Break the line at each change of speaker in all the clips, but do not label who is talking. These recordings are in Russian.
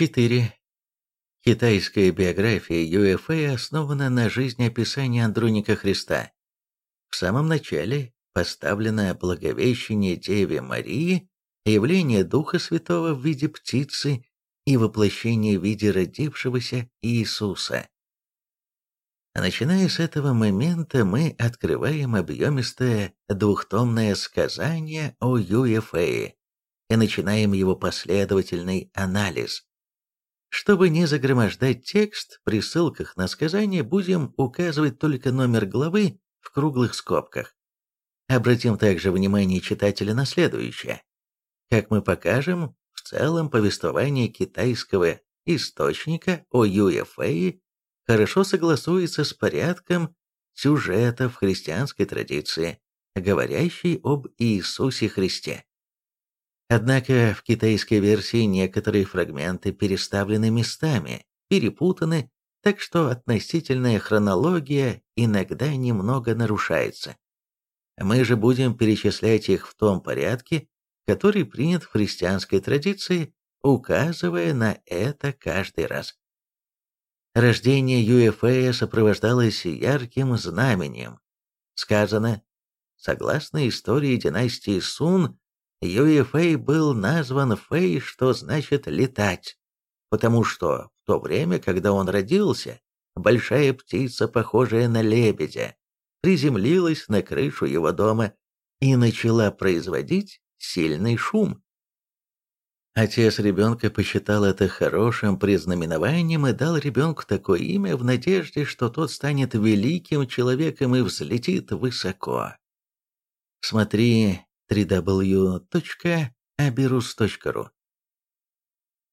4. Китайская биография Юэфэя основана на жизнеописании Андроника Христа. В самом начале поставлено Благовещение Деве Марии, явление Духа Святого в виде птицы и воплощение в виде родившегося Иисуса. Начиная с этого момента мы открываем объемистое двухтомное сказание о Юэфее и начинаем его последовательный анализ. Чтобы не загромождать текст, при ссылках на сказание будем указывать только номер главы в круглых скобках. Обратим также внимание читателя на следующее. Как мы покажем, в целом повествование китайского источника о Юэфэе хорошо согласуется с порядком сюжета в христианской традиции, говорящей об Иисусе Христе. Однако в китайской версии некоторые фрагменты переставлены местами, перепутаны, так что относительная хронология иногда немного нарушается. Мы же будем перечислять их в том порядке, который принят в христианской традиции, указывая на это каждый раз. Рождение Юэфея сопровождалось ярким знамением. Сказано, согласно истории династии Сун, Юи Фэй был назван Фэй, что значит «летать», потому что в то время, когда он родился, большая птица, похожая на лебедя, приземлилась на крышу его дома и начала производить сильный шум. Отец ребенка посчитал это хорошим признаменованием и дал ребенку такое имя в надежде, что тот станет великим человеком и взлетит высоко. Смотри www.abirus.ru.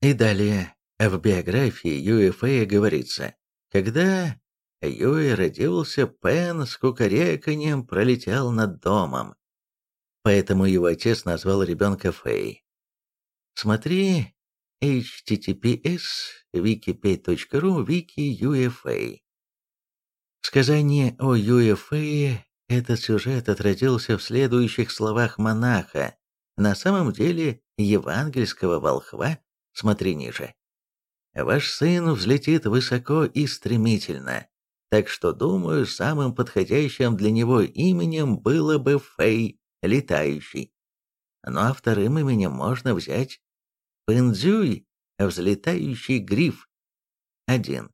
И далее, в биографии Юэфэя говорится, когда Юэ родился, Пен с кукареканьем пролетел над домом. Поэтому его отец назвал ребенка Фэй. Смотри https wiki5.ru wiki UFA. Сказание о Юэфэе этот сюжет отразился в следующих словах монаха, на самом деле евангельского волхва, смотри ниже. «Ваш сын взлетит высоко и стремительно, так что, думаю, самым подходящим для него именем было бы Фэй, летающий. Ну а вторым именем можно взять Пэнзюй, взлетающий гриф. 1.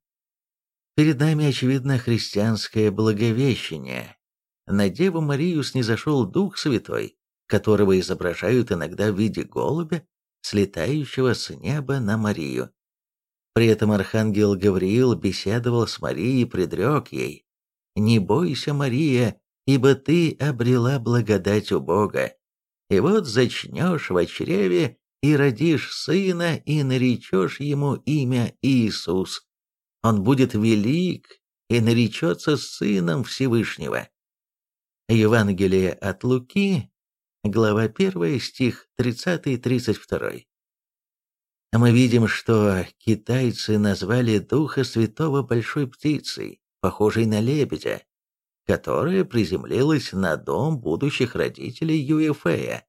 Перед нами, очевидно, христианское благовещение, на Деву Марию снизошел Дух Святой, которого изображают иногда в виде голубя, слетающего с неба на Марию. При этом архангел Гавриил беседовал с Марией и предрек ей, «Не бойся, Мария, ибо ты обрела благодать у Бога. И вот зачнешь в чреве и родишь сына, и наречешь ему имя Иисус. Он будет велик и наречется сыном Всевышнего. Евангелие от Луки, глава 1, стих 30-32. Мы видим, что китайцы назвали Духа Святого большой птицей, похожей на лебедя, которая приземлилась на дом будущих родителей Юэфея.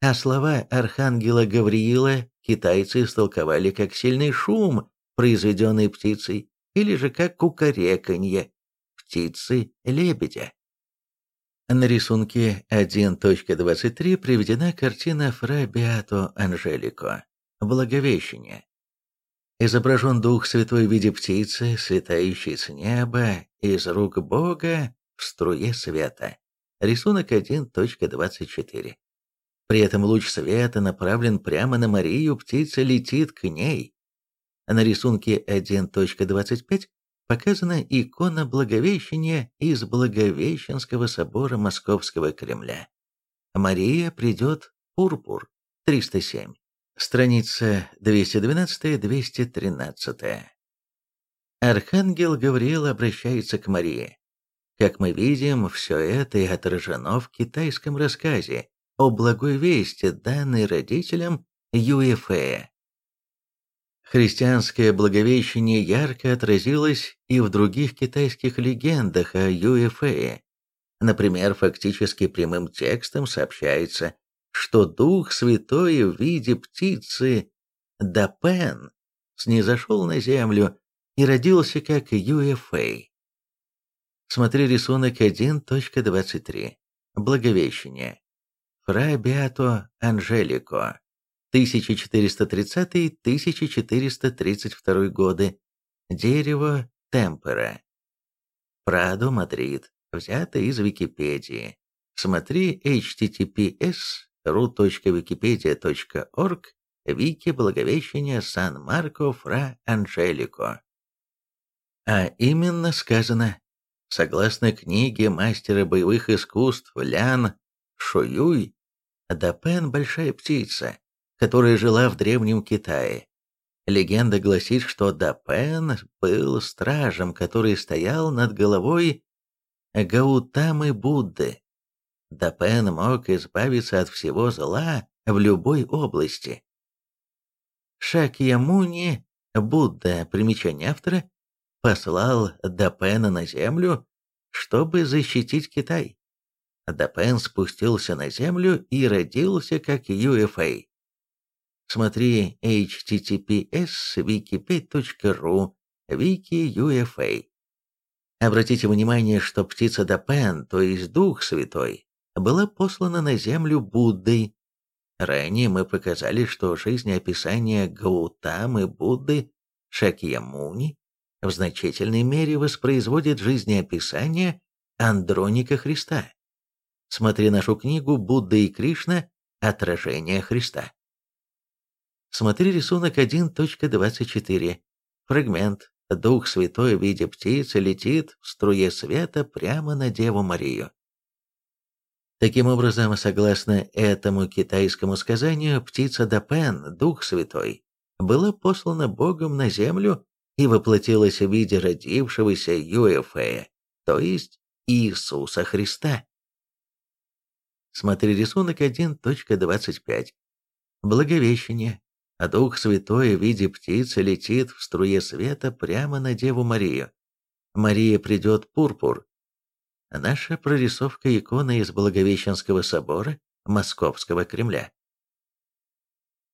А слова архангела Гавриила китайцы истолковали как сильный шум, произведенный птицей, или же как кукареканье птицы-лебедя. На рисунке 1.23 приведена картина Фра Беато Анжелико «Благовещение». Изображен Дух Святой в виде птицы, слетающей с неба из рук Бога в струе света. Рисунок 1.24. При этом луч света направлен прямо на Марию, птица летит к ней. На рисунке 1.25 показана икона Благовещения из Благовещенского собора Московского Кремля. Мария придет пурпур, 307, страница 212-213. Архангел Гавриил обращается к Марии. Как мы видим, все это и отражено в китайском рассказе о благой вести, данной родителям Юэфея. Христианское благовещение ярко отразилось и в других китайских легендах о Юэфее. Например, фактически прямым текстом сообщается, что Дух Святой в виде птицы Дапен снизошел на землю и родился как UFA. Смотри рисунок 1.23. Благовещение. Фра Беато Анжелико. 1430-1432 годы. Дерево темпера. Прадо, Мадрид. Взято из Википедии. Смотри https ru.wikipedia.org Вики Благовещения Сан-Марко Фра Анжелико. А именно сказано, согласно книге мастера боевых искусств Лян Шуюй, Дапен – большая птица, которая жила в Древнем Китае. Легенда гласит, что Дапен был стражем, который стоял над головой Гаутамы Будды. Дапен мог избавиться от всего зла в любой области. Шакьямуни, Будда, примечание автора, послал Дапена на землю, чтобы защитить Китай. Дапен спустился на землю и родился как UFA. Смотри https wiki5.ru wiki UFA. Обратите внимание, что птица Дапен, то есть Дух Святой, была послана на землю Буддой, Ранее мы показали, что жизнеописание Гаутамы Будды Шакьямуни в значительной мере воспроизводит жизнеописание Андроника Христа. Смотри нашу книгу «Будда и Кришна. Отражение Христа». Смотри рисунок 1.24. Фрагмент. Дух Святой в виде птицы летит в струе света прямо на Деву Марию. Таким образом, согласно этому китайскому сказанию, птица Дапен, Дух Святой, была послана Богом на землю и воплотилась в виде родившегося Юэфея, то есть Иисуса Христа. Смотри рисунок 1.25. Благовещение. Дух Святой в виде птицы летит в струе света прямо на Деву Марию. Мария придет пурпур, Наша прорисовка иконы из Благовещенского собора Московского Кремля.